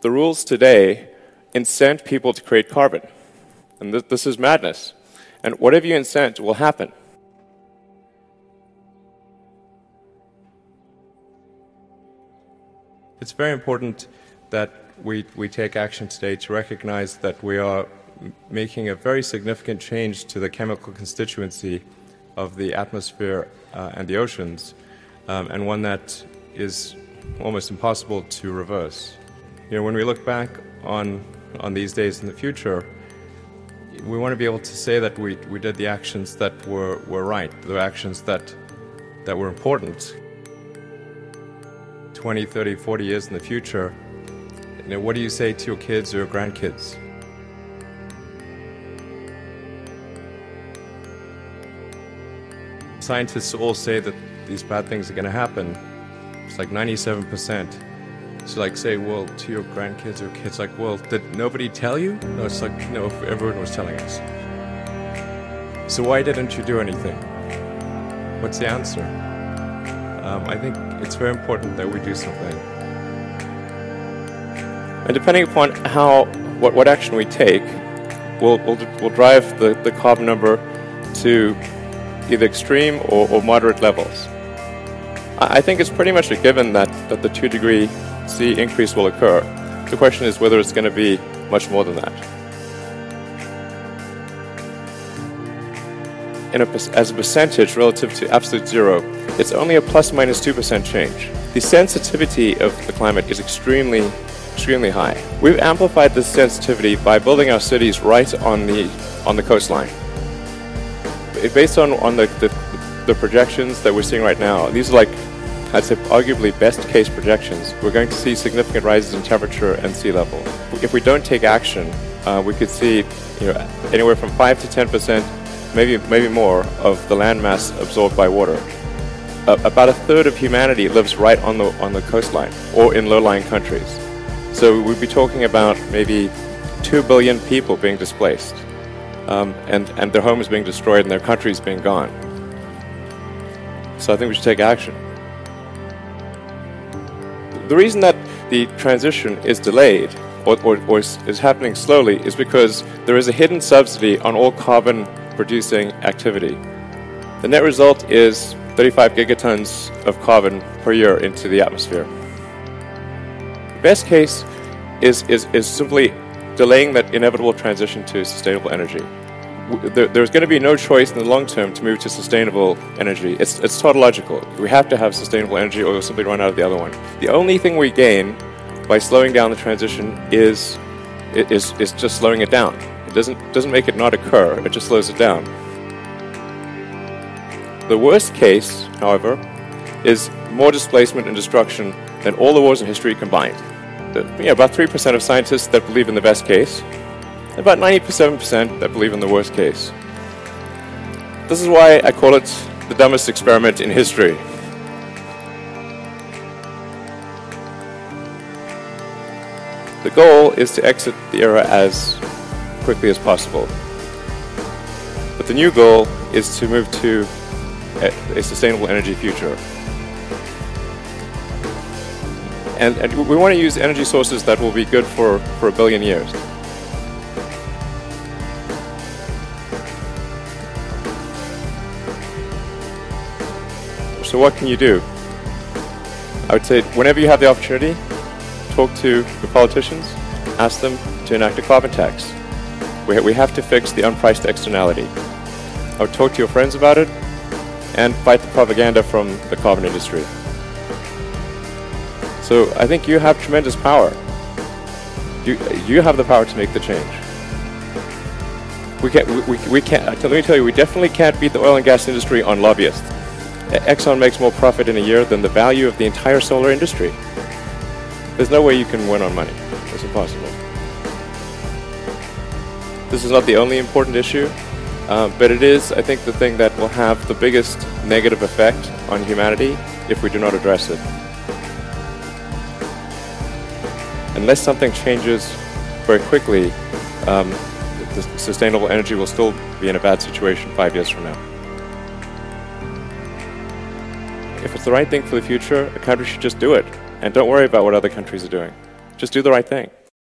the rules today incent people to create carbon. And th- this is madness. And whatever you incent will happen. It's very important that we, we take action today to recognize that we are making a very significant change to the chemical constituency of the atmosphere uh, and the oceans, um, and one that is almost impossible to reverse. You know, when we look back on, on these days in the future, we want to be able to say that we, we did the actions that were, were right, the actions that, that were important. 20, 30, 40 years in the future, you know, what do you say to your kids or your grandkids? Scientists all say that these bad things are going to happen. It's like 97%. So like say, well, to your grandkids or kids, like, well, did nobody tell you? No, it's like, no, everyone was telling us. So why didn't you do anything? What's the answer? Um, I think it's very important that we do something. And depending upon how, what, what action we take, will will will drive the, the carbon number to either extreme or, or moderate levels. I think it's pretty much a given that, that the 2 degree C increase will occur. The question is whether it's going to be much more than that. A, as a percentage relative to absolute zero, it's only a plus minus 2% change. The sensitivity of the climate is extremely, extremely high. We've amplified this sensitivity by building our cities right on the, on the coastline. Based on, on the, the, the projections that we're seeing right now, these are like Say arguably best case projections, we're going to see significant rises in temperature and sea level. If we don't take action, uh, we could see you know, anywhere from 5 to 10 percent, maybe, maybe more, of the landmass absorbed by water. Uh, about a third of humanity lives right on the, on the coastline or in low-lying countries. So we'd be talking about maybe 2 billion people being displaced um, and, and their homes being destroyed and their countries being gone. So I think we should take action. The reason that the transition is delayed or, or, or is, happening slowly is because there is a hidden subsidy on all carbon producing activity. The net result is 35 gigatons of carbon per year into the atmosphere. The best case is, is, is simply delaying that inevitable transition to sustainable energy there's going to be no choice in the long term to move to sustainable energy. It's, it's tautological. We have to have sustainable energy or we'll simply run out of the other one. The only thing we gain by slowing down the transition is, is, is just slowing it down. It doesn't, doesn't make it not occur, it just slows it down. The worst case, however, is more displacement and destruction than all the wars in history combined. The, you know, about 3% of scientists that believe in the best case, about 97% that believe in the worst case. This is why I call it the dumbest experiment in history. The goal is to exit the era as quickly as possible. But the new goal is to move to a, sustainable energy future. And, and we want to use energy sources that will be good for, for a billion years. So what can you do? I would say whenever you have the opportunity, talk to your politicians, ask them to enact a carbon tax. We, we have to fix the unpriced externality. I would talk to your friends about it and fight the propaganda from the carbon industry. So I think you have tremendous power. You, you have the power to make the change. We can't, we, we can't, let me tell you, we definitely can't beat the oil and gas industry on lobbyists. Exxon makes more profit in a year than the value of the entire solar industry. There's no way you can win on money. It's impossible. This is not the only important issue, uh, but it is, I think, the thing that will have the biggest negative effect on humanity if we do not address it. Unless something changes very quickly, um, sustainable energy will still be in a bad situation five years from now. If it's the right thing for the future, a country should just do it. And don't worry about what other countries are doing. Just do the right thing.